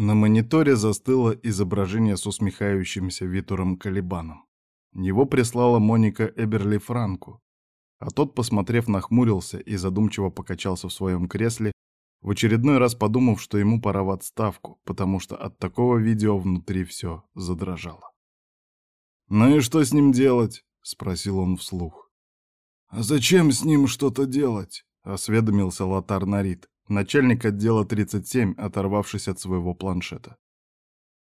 На мониторе застыло изображение с усмехающимся Витуром Калибаном. Его прислала Моника Эберли Франку, а тот, посмотрев, нахмурился и задумчиво покачался в своем кресле, в очередной раз подумав, что ему пора в отставку, потому что от такого видео внутри все задрожало. «Ну и что с ним делать?» — спросил он вслух. «А зачем с ним что-то делать?» — осведомился Лотар Нарит начальник отдела 37, оторвавшись от своего планшета.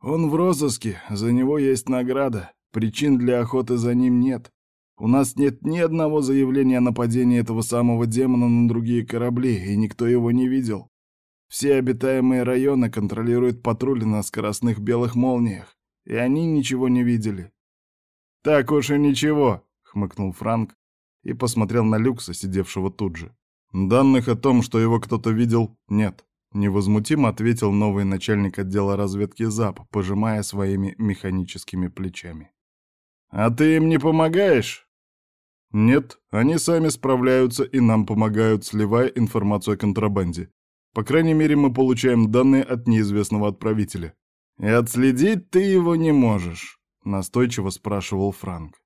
«Он в розыске, за него есть награда. Причин для охоты за ним нет. У нас нет ни одного заявления о нападении этого самого демона на другие корабли, и никто его не видел. Все обитаемые районы контролируют патрули на скоростных белых молниях, и они ничего не видели». «Так уж и ничего», — хмыкнул Франк и посмотрел на Люкса, сидевшего тут же. Данных о том, что его кто-то видел, нет. Невозмутимо ответил новый начальник отдела разведки ЗАП, пожимая своими механическими плечами. «А ты им не помогаешь?» «Нет, они сами справляются и нам помогают, сливая информацию о контрабанде. По крайней мере, мы получаем данные от неизвестного отправителя». «И отследить ты его не можешь?» — настойчиво спрашивал Франк.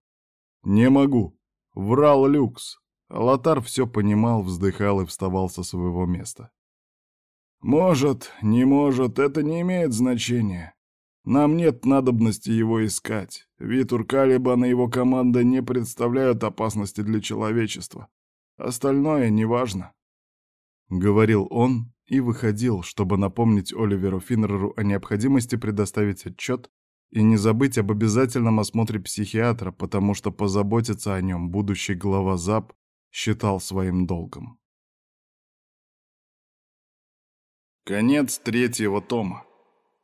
«Не могу. Врал Люкс. Лотар все понимал, вздыхал и вставал со своего места. «Может, не может, это не имеет значения. Нам нет надобности его искать. Витур Калибан и его команда не представляют опасности для человечества. Остальное неважно», — говорил он и выходил, чтобы напомнить Оливеру Финнеру о необходимости предоставить отчет и не забыть об обязательном осмотре психиатра, потому что позаботиться о нем будущий глава ЗАП считал своим долгом. Конец третьего тома.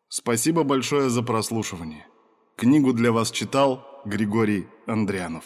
Спасибо большое за прослушивание. Книгу для вас читал Григорий Андрянов.